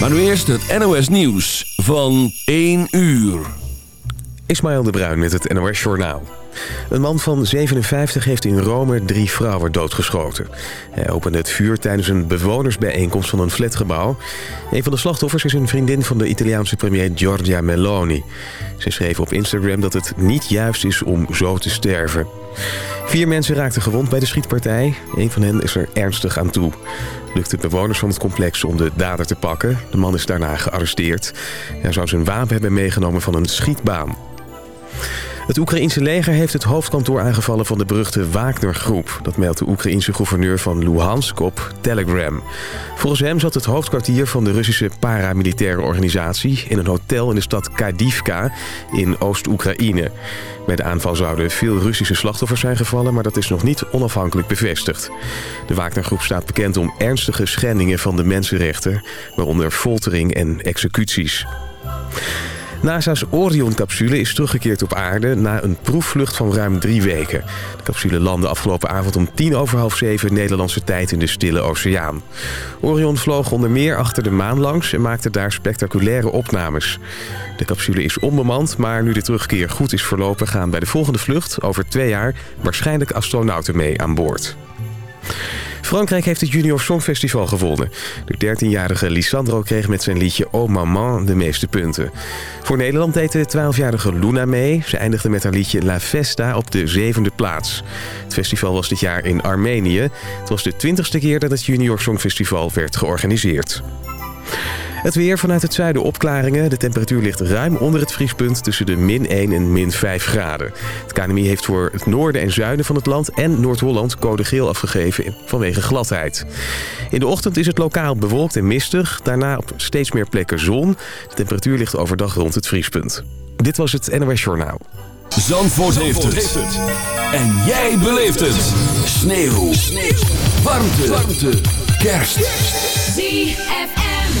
Maar nu eerst het NOS Nieuws van 1 uur. Ismaël de Bruin met het NOS Journaal. Een man van 57 heeft in Rome drie vrouwen doodgeschoten. Hij opende het vuur tijdens een bewonersbijeenkomst van een flatgebouw. Een van de slachtoffers is een vriendin van de Italiaanse premier Giorgia Meloni. Ze schreef op Instagram dat het niet juist is om zo te sterven. Vier mensen raakten gewond bij de schietpartij. Een van hen is er ernstig aan toe. Het lukte bewoners van het complex om de dader te pakken. De man is daarna gearresteerd. Hij zou zijn wapen hebben meegenomen van een schietbaan. Het Oekraïense leger heeft het hoofdkantoor aangevallen van de beruchte Wagner-groep. Dat meldt de Oekraïense gouverneur van Luhansk op Telegram. Volgens hem zat het hoofdkwartier van de Russische paramilitaire organisatie... in een hotel in de stad Kadivka in Oost-Oekraïne. Bij de aanval zouden veel Russische slachtoffers zijn gevallen... maar dat is nog niet onafhankelijk bevestigd. De Wagner-groep staat bekend om ernstige schendingen van de mensenrechten... waaronder foltering en executies. NASA's Orion-capsule is teruggekeerd op aarde na een proefvlucht van ruim drie weken. De capsule landde afgelopen avond om tien over half zeven Nederlandse tijd in de Stille Oceaan. Orion vloog onder meer achter de maan langs en maakte daar spectaculaire opnames. De capsule is onbemand, maar nu de terugkeer goed is verlopen... gaan bij de volgende vlucht over twee jaar waarschijnlijk astronauten mee aan boord. Frankrijk heeft het Junior Songfestival gewonnen. De 13-jarige Lisandro kreeg met zijn liedje Oh Maman de meeste punten. Voor Nederland deed de 12-jarige Luna mee. Ze eindigde met haar liedje La Festa op de zevende plaats. Het festival was dit jaar in Armenië. Het was de twintigste keer dat het Junior Songfestival werd georganiseerd. Het weer vanuit het zuiden opklaringen. De temperatuur ligt ruim onder het vriespunt tussen de min 1 en min 5 graden. Het KNMI heeft voor het noorden en zuiden van het land en Noord-Holland code geel afgegeven vanwege gladheid. In de ochtend is het lokaal bewolkt en mistig. Daarna op steeds meer plekken zon. De temperatuur ligt overdag rond het vriespunt. Dit was het NOS Journaal. Zandvoort, heeft, het. En jij beleeft het. Sneeuw. Sneeuw. Warmte. Warmte. Kerst. ZFM.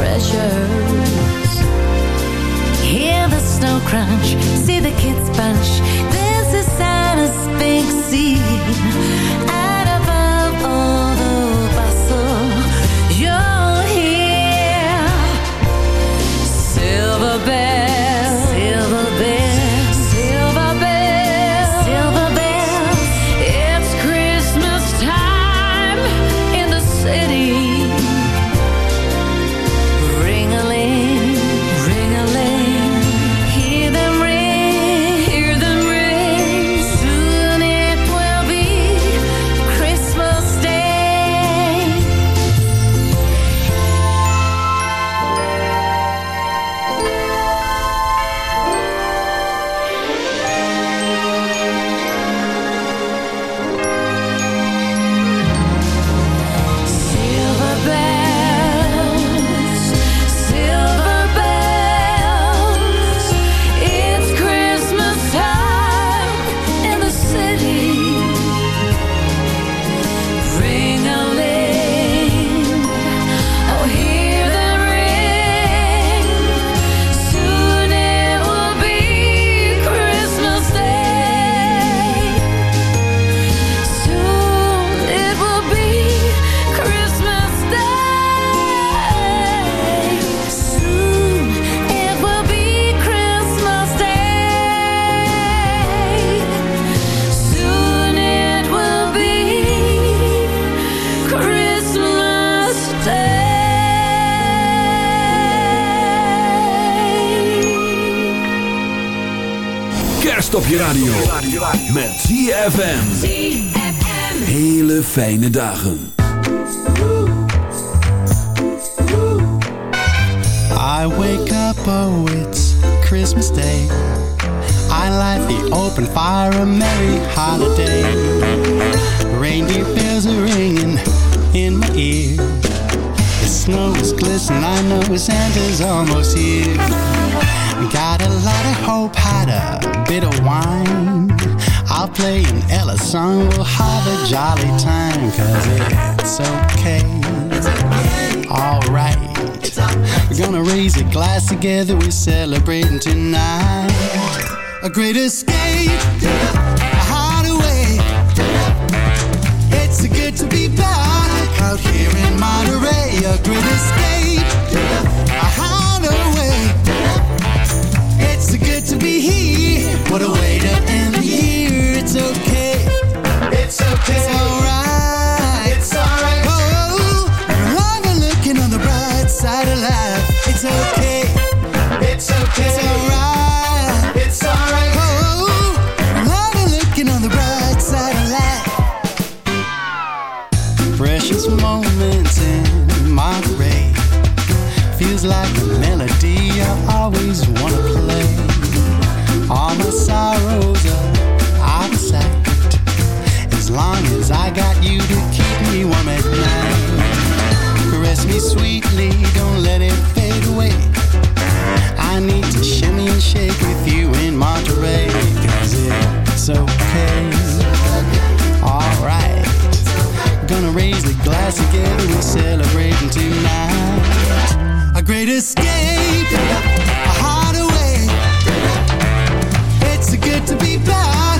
With treasures. Hear the snow crunch, see the kids bunch. This is Santa's big scene. Op je radio. Met. ZFM. Hele fijne dagen. I wake up, oh, it's Christmas Day. I light the open fire, a merry holiday. Reindeer bells are ringing in my ear. The snow is glistening, I know Santa's almost here. We got a lot of hope, had a bit of wine. I'll play an Ella song, we'll have a jolly time, cause it's okay. Alright. We're gonna raise a glass together, we're celebrating tonight. A great escape, a hideaway. It's good to be back out here in Monterey. A great escape, good to be here. What a way to end the year. It's okay. It's okay. It's alright. Raise the glass together, we're celebrating tonight. A great escape, a hideaway. It's good to be back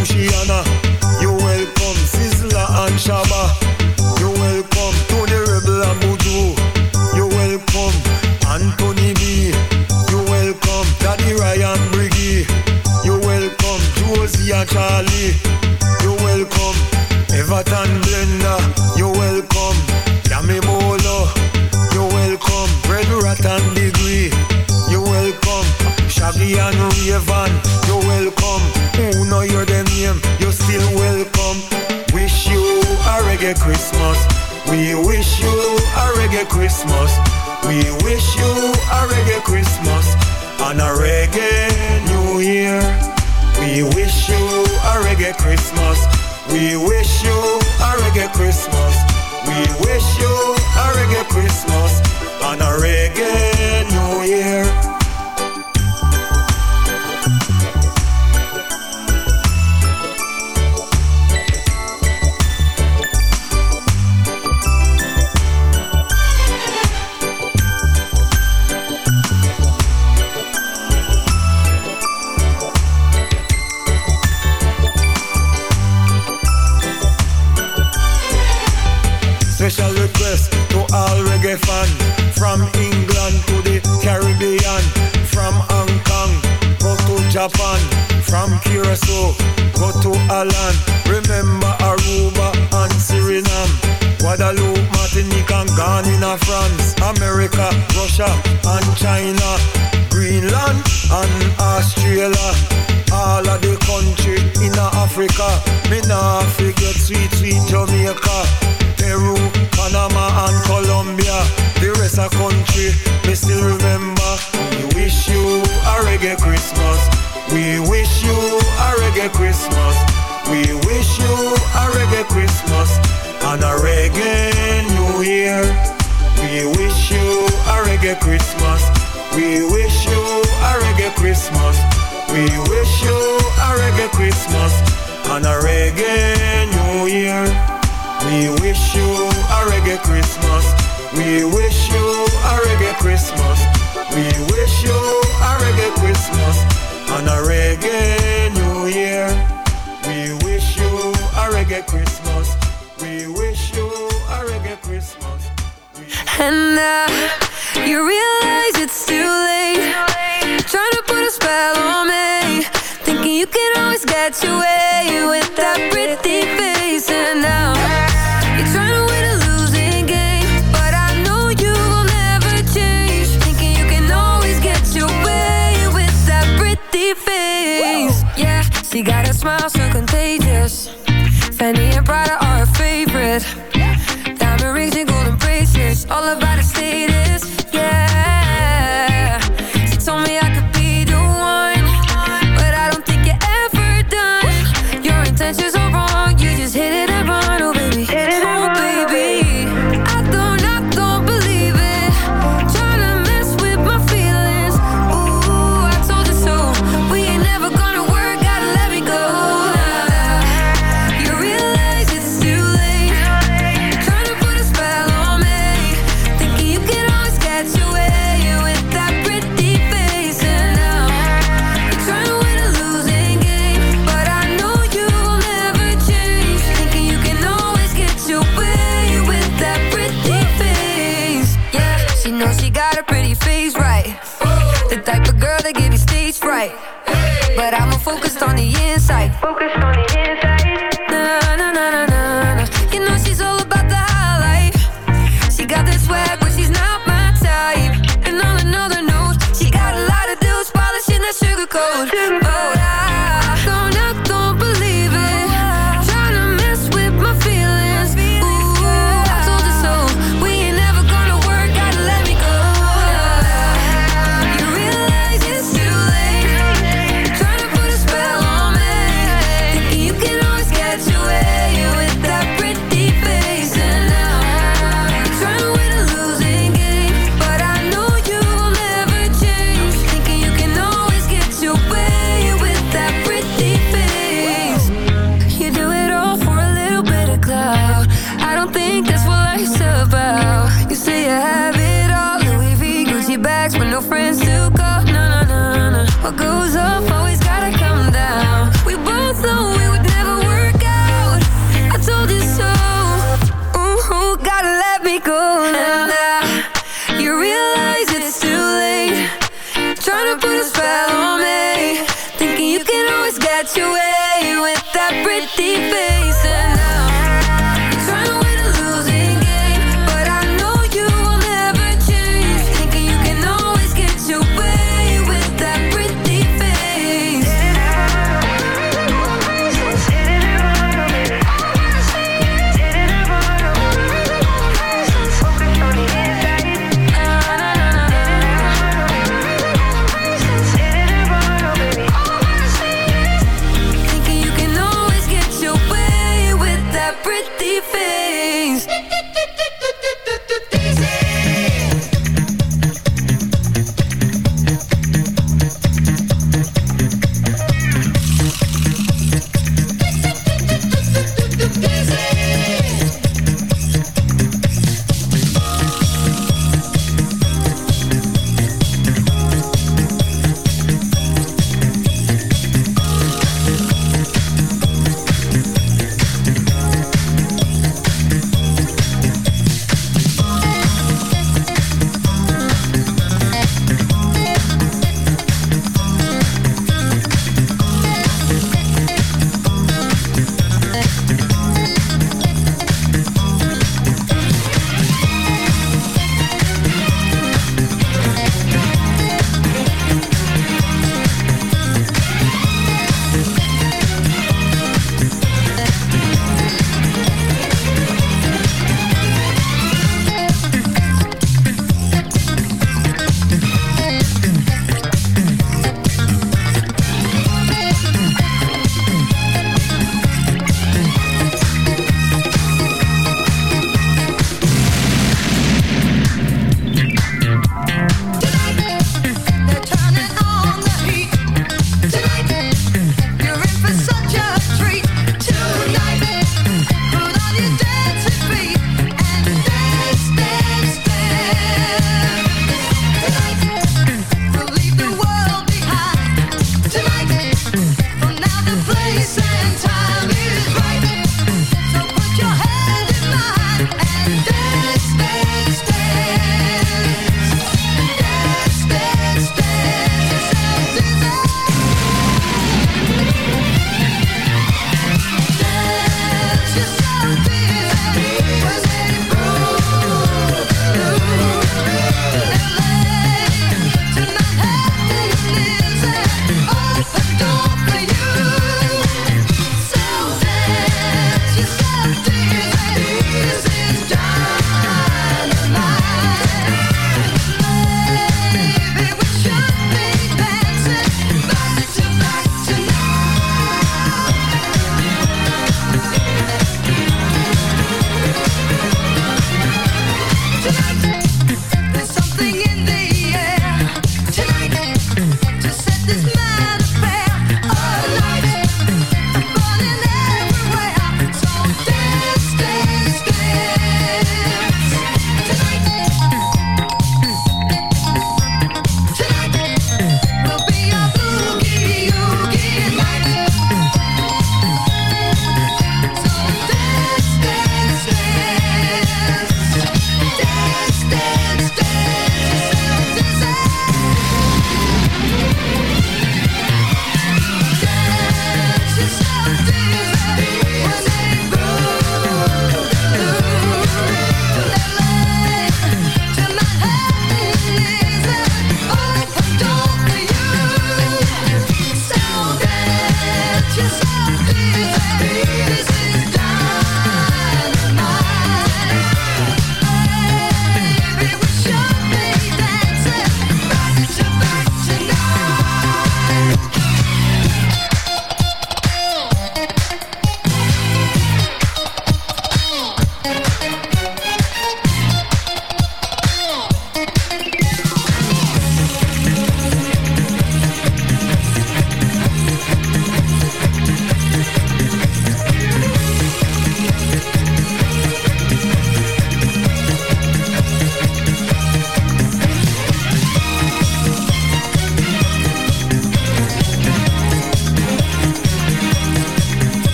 Luciana. Jamaica, Peru, Panama and Colombia. The rest of country, me still remember. We wish you a reggae Christmas. We wish you a reggae Christmas. We wish you a reggae Christmas and a reggae New Year. We wish you a reggae Christmas. We wish you a reggae Christmas. We wish you a reggae Christmas and a reggae New Year. We wish you a reggae Christmas. We wish you a reggae Christmas. We wish you a reggae Christmas and a reggae New Year. We wish you a reggae Christmas. We wish you a reggae Christmas. And now you realize it's too late. Trying to put a spell on me, thinking you can always get your way. smiles so contagious. Fanny and Prada are a favorite.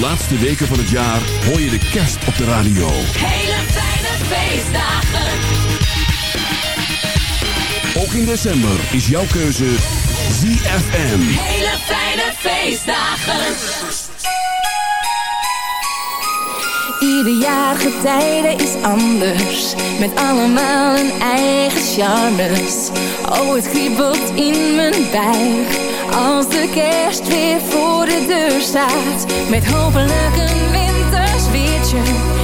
De laatste weken van het jaar hoor je de kerst op de radio. Hele fijne feestdagen. Ook in december is jouw keuze ZFM. Hele fijne feestdagen. Ieder jaar getijden is anders, met allemaal hun eigen charmes. Oh, het kriebelt in mijn buik, als de kerst weer voor de deur staat. Met hopelijk een weertje.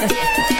So